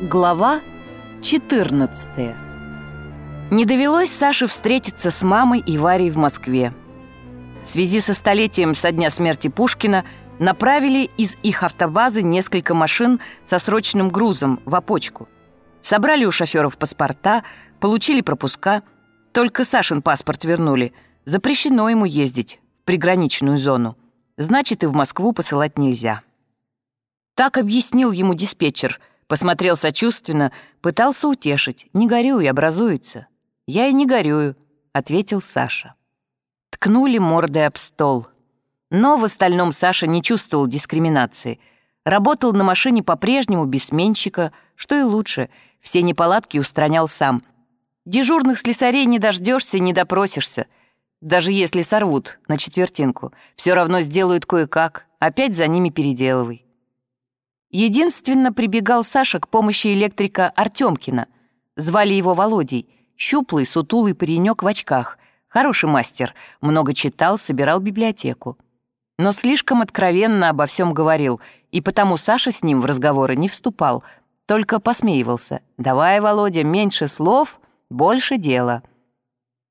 Глава 14 Не довелось Саше встретиться с мамой и Варей в Москве. В связи со столетием со дня смерти Пушкина направили из их автобазы несколько машин со срочным грузом в опочку. Собрали у шоферов паспорта, получили пропуска. Только Сашин паспорт вернули. Запрещено ему ездить в приграничную зону. Значит, и в Москву посылать нельзя. Так объяснил ему диспетчер – Посмотрел сочувственно, пытался утешить. «Не горюй, образуется». «Я и не горюю», — ответил Саша. Ткнули мордой об стол. Но в остальном Саша не чувствовал дискриминации. Работал на машине по-прежнему без сменщика, что и лучше, все неполадки устранял сам. Дежурных слесарей не дождешься, не допросишься. Даже если сорвут на четвертинку, все равно сделают кое-как, опять за ними переделывай. Единственно прибегал Саша к помощи электрика Артемкина. Звали его Володей. Щуплый, сутулый паренек в очках. Хороший мастер. Много читал, собирал библиотеку. Но слишком откровенно обо всем говорил, и потому Саша с ним в разговоры не вступал, только посмеивался. «Давай, Володя, меньше слов, больше дела».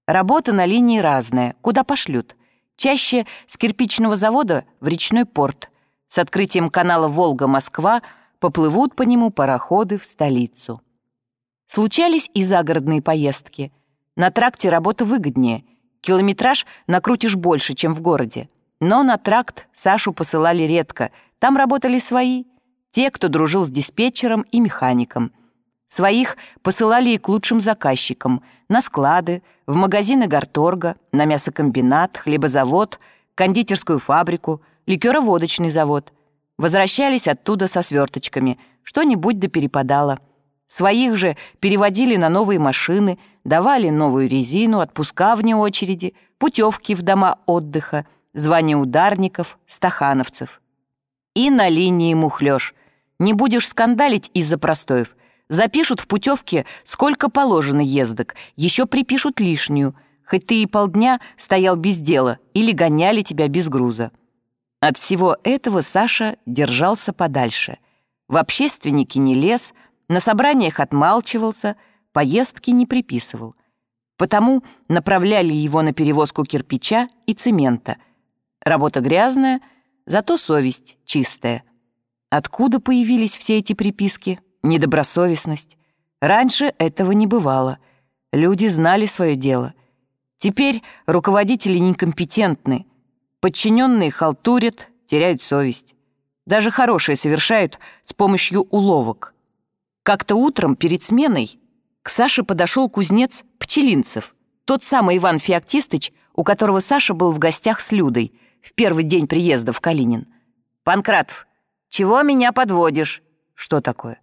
Работа на линии разная, куда пошлют. Чаще с кирпичного завода в речной порт – с открытием канала Волга-Москва поплывут по нему пароходы в столицу. Случались и загородные поездки. На тракте работа выгоднее. Километраж накрутишь больше, чем в городе. Но на тракт Сашу посылали редко. Там работали свои. Те, кто дружил с диспетчером и механиком. Своих посылали и к лучшим заказчикам. На склады, в магазины горторга, на мясокомбинат, хлебозавод, кондитерскую фабрику – ликероводочный завод. Возвращались оттуда со сверточками, что-нибудь да перепадало. Своих же переводили на новые машины, давали новую резину, отпуска вне очереди, путевки в дома отдыха, звание ударников, стахановцев. И на линии мухлёж. Не будешь скандалить из-за простоев. Запишут в путевке, сколько положено ездок, еще припишут лишнюю, хоть ты и полдня стоял без дела или гоняли тебя без груза. От всего этого Саша держался подальше. В общественники не лез, на собраниях отмалчивался, поездки не приписывал. Потому направляли его на перевозку кирпича и цемента. Работа грязная, зато совесть чистая. Откуда появились все эти приписки? Недобросовестность. Раньше этого не бывало. Люди знали свое дело. Теперь руководители некомпетентны — Подчиненные халтурят, теряют совесть. Даже хорошие совершают с помощью уловок. Как-то утром перед сменой к Саше подошел кузнец Пчелинцев, тот самый Иван Феоктистыч, у которого Саша был в гостях с Людой в первый день приезда в Калинин. «Панкратов, чего меня подводишь?» «Что такое?»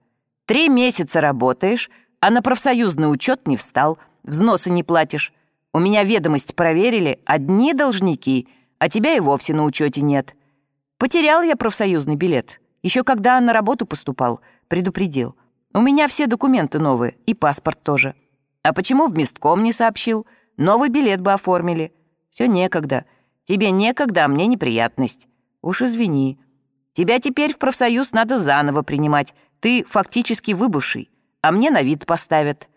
«Три месяца работаешь, а на профсоюзный учет не встал, взносы не платишь. У меня ведомость проверили, одни должники — а тебя и вовсе на учете нет. Потерял я профсоюзный билет. Еще когда на работу поступал, предупредил. У меня все документы новые, и паспорт тоже. А почему в местком не сообщил? Новый билет бы оформили. Все некогда. Тебе некогда, а мне неприятность. Уж извини. Тебя теперь в профсоюз надо заново принимать. Ты фактически выбывший, а мне на вид поставят».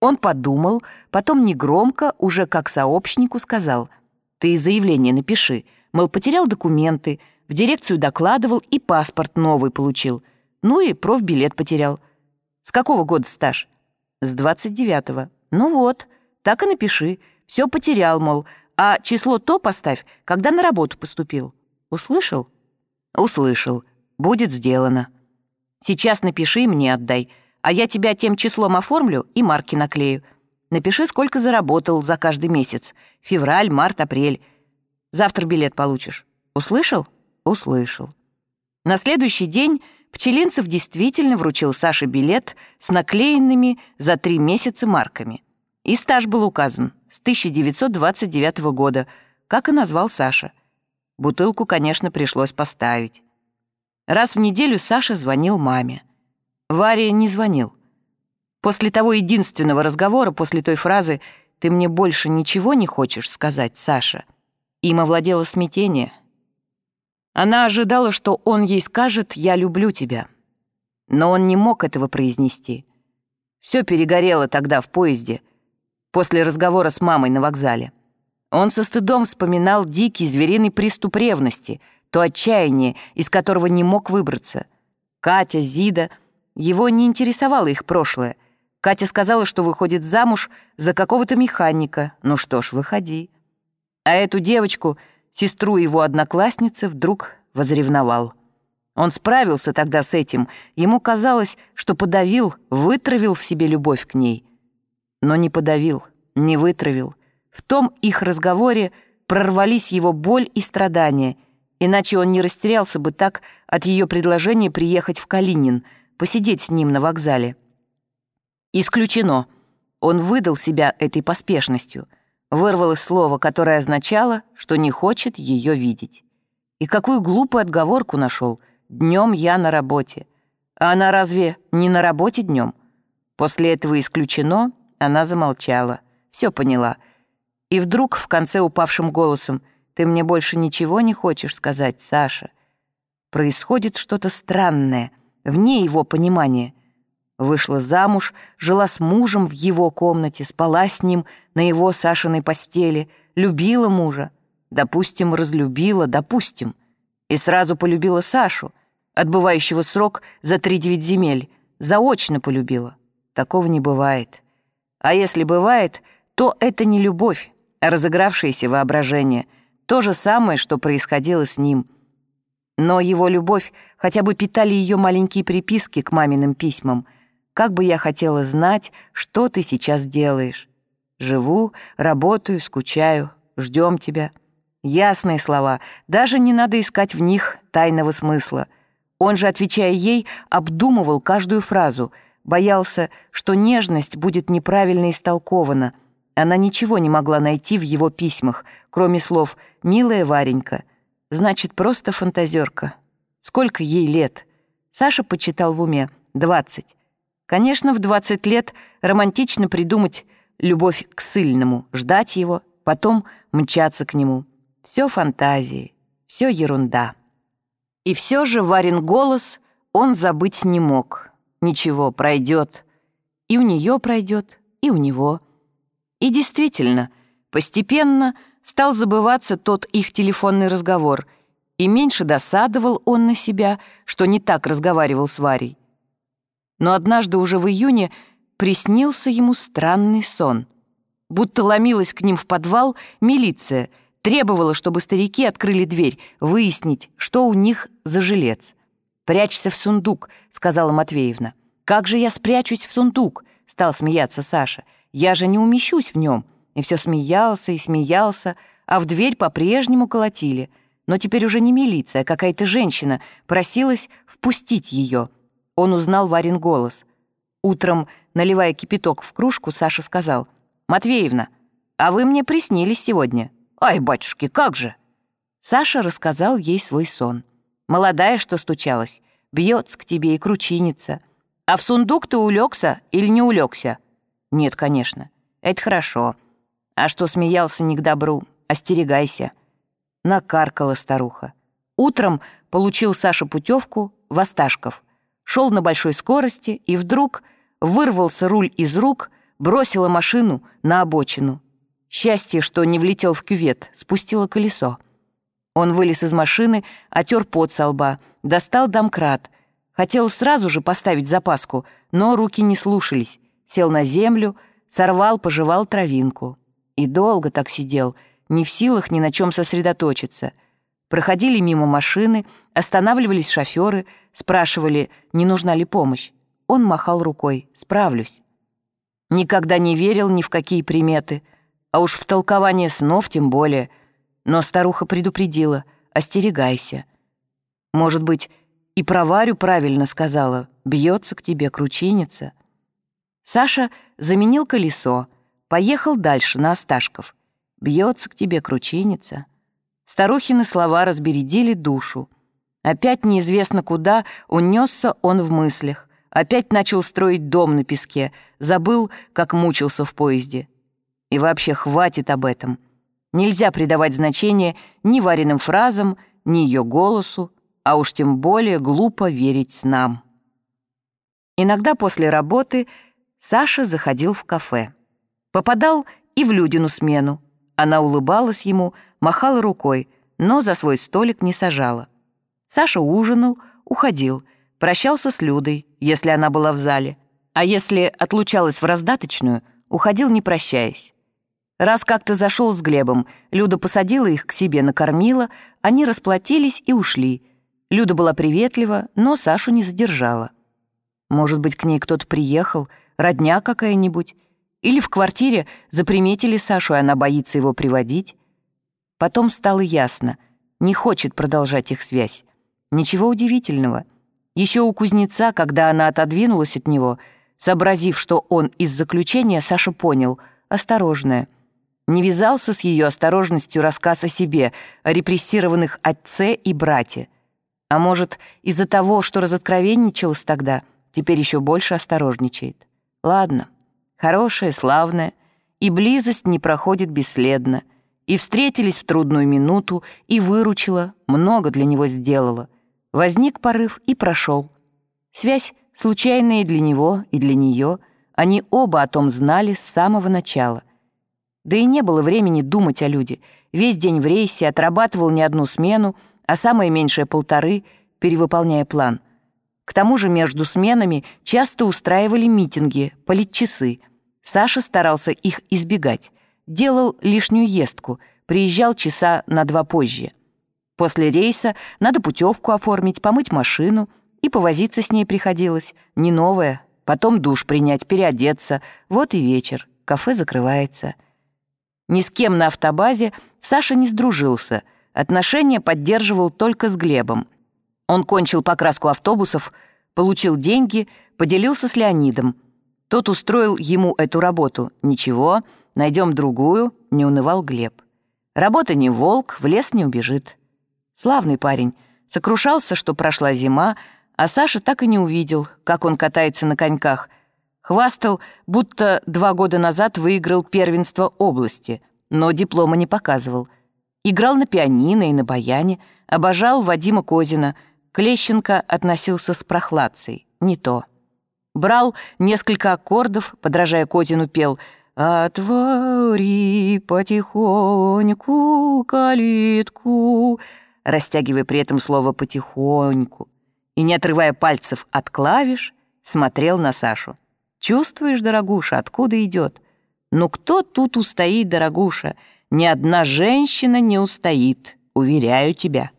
Он подумал, потом негромко, уже как сообщнику сказал — ты заявление напиши. Мол, потерял документы, в дирекцию докладывал и паспорт новый получил. Ну и профбилет потерял. С какого года стаж? С 29-го. Ну вот, так и напиши. Все потерял, мол, а число то поставь, когда на работу поступил. Услышал? Услышал. Будет сделано. Сейчас напиши и мне отдай, а я тебя тем числом оформлю и марки наклею. Напиши, сколько заработал за каждый месяц. Февраль, март, апрель. Завтра билет получишь. Услышал? Услышал. На следующий день Пчелинцев действительно вручил Саше билет с наклеенными за три месяца марками. И стаж был указан с 1929 года, как и назвал Саша. Бутылку, конечно, пришлось поставить. Раз в неделю Саша звонил маме. Варя не звонил. После того единственного разговора, после той фразы «Ты мне больше ничего не хочешь сказать, Саша?» Им овладело смятение. Она ожидала, что он ей скажет «Я люблю тебя». но он не мог этого произнести. Все перегорело тогда в поезде, после разговора с мамой на вокзале. Он со стыдом вспоминал дикий звериный приступ ревности, то отчаяние, из которого не мог выбраться. Катя, Зида, его не интересовало их прошлое. Катя сказала, что выходит замуж за какого-то механика. Ну что ж, выходи. А эту девочку, сестру его одноклассницы, вдруг возревновал. Он справился тогда с этим. Ему казалось, что подавил, вытравил в себе любовь к ней. Но не подавил, не вытравил. В том их разговоре прорвались его боль и страдания, иначе он не растерялся бы так от ее предложения приехать в Калинин, посидеть с ним на вокзале. Исключено. Он выдал себя этой поспешностью, вырвалось слово, которое означало, что не хочет ее видеть. И какую глупую отговорку нашел. Днем я на работе. А она разве не на работе днем? После этого исключено, она замолчала. Все поняла — и вдруг в конце упавшим голосом «Ты мне больше ничего не хочешь сказать, Саша?» Происходит что-то странное, вне его понимания. Вышла замуж, жила с мужем в его комнате, спала с ним на его Сашиной постели, любила мужа. Допустим, разлюбила, допустим. И сразу полюбила Сашу, отбывающего срок за три девять земель. Заочно полюбила. Такого не бывает. А если бывает, то это не любовь, разыгравшееся воображение, то же самое, что происходило с ним. Но его любовь хотя бы питали ее маленькие приписки к маминым письмам. «Как бы я хотела знать, что ты сейчас делаешь. Живу, работаю, скучаю, ждем тебя». Ясные слова, даже не надо искать в них тайного смысла. Он же, отвечая ей, обдумывал каждую фразу, боялся, что нежность будет неправильно истолкована — она ничего не могла найти в его письмах, кроме слов «милая Варенька». Значит, просто фантазерка. Сколько ей лет? Саша почитал в уме. Двадцать. Конечно, в двадцать лет романтично придумать любовь к сыльному, ждать его, потом мчаться к нему. Все фантазии, все ерунда. И все же Варин голос он забыть не мог. Ничего, пройдет. И у нее пройдет, и у него. И действительно, постепенно стал забываться тот их телефонный разговор, и меньше досадовал он на себя, что не так разговаривал с Варей. Но однажды уже в июне приснился ему странный сон. Будто ломилась к ним в подвал милиция, требовала, чтобы старики открыли дверь, выяснить, что у них за жилец. «Прячься в сундук», — сказала Матвеевна. «Как же я спрячусь в сундук?» — стал смеяться Саша. Я же не умещусь в нем. И все смеялся и смеялся, а в дверь по-прежнему колотили. Но теперь уже не милиция, а какая-то женщина просилась впустить ее. Он узнал Варин голос. Утром, наливая кипяток в кружку, Саша сказал, «Матвеевна, а вы мне приснились сегодня». «Ай, батюшки, как же!» Саша рассказал ей свой сон. «Молодая, что стучалась, бьется к тебе и кручинится. А в сундук ты улегся или не улегся?» «Нет, конечно. Это хорошо. А что смеялся не к добру, остерегайся». Накаркала старуха. Утром получил Саша путевку в Осташков. Шел на большой скорости и вдруг вырвался руль из рук, бросила машину на обочину. Счастье, что не влетел в кювет, спустило колесо. Он вылез из машины, отер пот со лба, достал домкрат. Хотел сразу же поставить запаску, но руки не слушались сел на землю, сорвал, пожевал травинку. И долго так сидел, не в силах ни на чем сосредоточиться. Проходили мимо машины, останавливались шоферы, спрашивали, не нужна ли помощь. Он махал рукой «справлюсь». Никогда не верил ни в какие приметы, а уж в толкование снов тем более. Но старуха предупредила «остерегайся». Может быть, и про Варю правильно сказала «бьется к тебе, кручинится». Саша заменил колесо, поехал дальше на Осташков. Бьется к тебе кручинится. Старухины слова разбередили душу. Опять неизвестно куда унесся он в мыслях. Опять начал строить дом на песке, забыл, как мучился в поезде. И вообще хватит об этом. Нельзя придавать значение ни вареным фразам, ни ее голосу, а уж тем более глупо верить снам. Иногда после работы Саша заходил в кафе. Попадал и в Людину смену. Она улыбалась ему, махала рукой, но за свой столик не сажала. Саша ужинал, уходил, прощался с Людой, если она была в зале, а если отлучалась в раздаточную, уходил не прощаясь. Раз как-то зашел с Глебом, Люда посадила их к себе, накормила, они расплатились и ушли. Люда была приветлива, но Сашу не задержала. Может быть, к ней кто-то приехал, родня какая-нибудь, или в квартире заприметили Сашу, и она боится его приводить. Потом стало ясно, не хочет продолжать их связь. Ничего удивительного. Еще у кузнеца, когда она отодвинулась от него, сообразив, что он из заключения, Саша понял — осторожная — не вязался с ее осторожностью рассказ о себе, о репрессированных отце и брате. А может, из-за того, что разоткровенничалась тогда, теперь еще больше осторожничает. Ладно, хорошая, славная, и близость не проходит бесследно, и встретились в трудную минуту, и выручила, много для него сделала. Возник порыв и прошел. Связь случайная и для него, и для нее. Они оба о том знали с самого начала. Да и не было времени думать о Люде. Весь день в рейсе, отрабатывал не одну смену, а самое меньшее полторы, перевыполняя план. К тому же между сменами часто устраивали митинги, политчасы. Саша старался их избегать. Делал лишнюю естку, приезжал часа на два позже. После рейса надо путевку оформить, помыть машину, и повозиться с ней приходилось. Не новое, потом душ принять, переодеться. Вот и вечер, кафе закрывается. Ни с кем на автобазе Саша не сдружился, отношения поддерживал только с Глебом. Он кончил покраску автобусов, получил деньги, поделился с Леонидом. Тот устроил ему эту работу. Ничего, найдем другую, не унывал Глеб. Работа не волк, в лес не убежит. Славный парень. Сокрушался, что прошла зима, а Саша так и не увидел, как он катается на коньках — Хвастал, будто два года назад выиграл первенство области, но диплома не показывал. Играл на пианино и на баяне, обожал Вадима Козина. Клещенко относился с прохладцей, не то. Брал несколько аккордов, подражая Козину пел «Отвори потихоньку калитку», растягивая при этом слово «потихоньку», и, не отрывая пальцев от клавиш, смотрел на Сашу. Чувствуешь, дорогуша, откуда идет? Ну кто тут устоит, дорогуша? Ни одна женщина не устоит, уверяю тебя.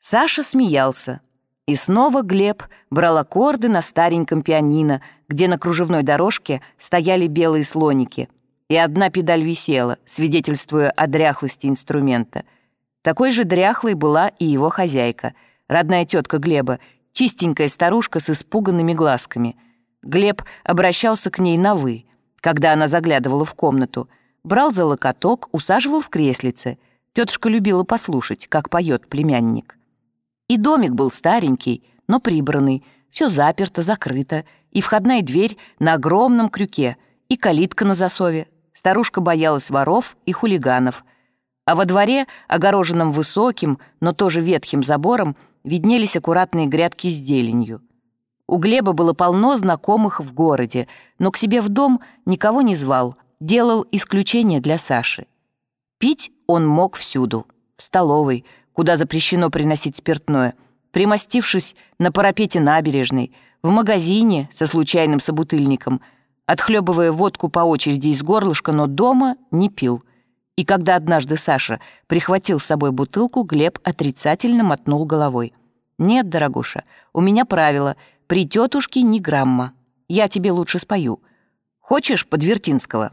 Саша смеялся. И снова Глеб брал аккорды на стареньком пианино, где на кружевной дорожке стояли белые слоники, и одна педаль висела, свидетельствуя о дряхлости инструмента. Такой же дряхлой была и его хозяйка, родная тетка Глеба, чистенькая старушка с испуганными глазками — Глеб обращался к ней на «вы», когда она заглядывала в комнату, брал за локоток, усаживал в креслице. Тетушка любила послушать, как поет племянник. И домик был старенький, но прибранный, все заперто, закрыто, и входная дверь на огромном крюке, и калитка на засове. Старушка боялась воров и хулиганов. А во дворе, огороженном высоким, но тоже ветхим забором, виднелись аккуратные грядки с зеленью — у Глеба было полно знакомых в городе, но к себе в дом никого не звал, делал исключение для Саши. Пить он мог всюду. В столовой, куда запрещено приносить спиртное, примостившись на парапете набережной, в магазине со случайным собутыльником, отхлебывая водку по очереди из горлышка, но дома не пил. И когда однажды Саша прихватил с собой бутылку, Глеб отрицательно мотнул головой. «Нет, дорогуша, у меня правило — при тетушке ни грамма. Я тебе лучше спою. Хочешь Подвертинского?»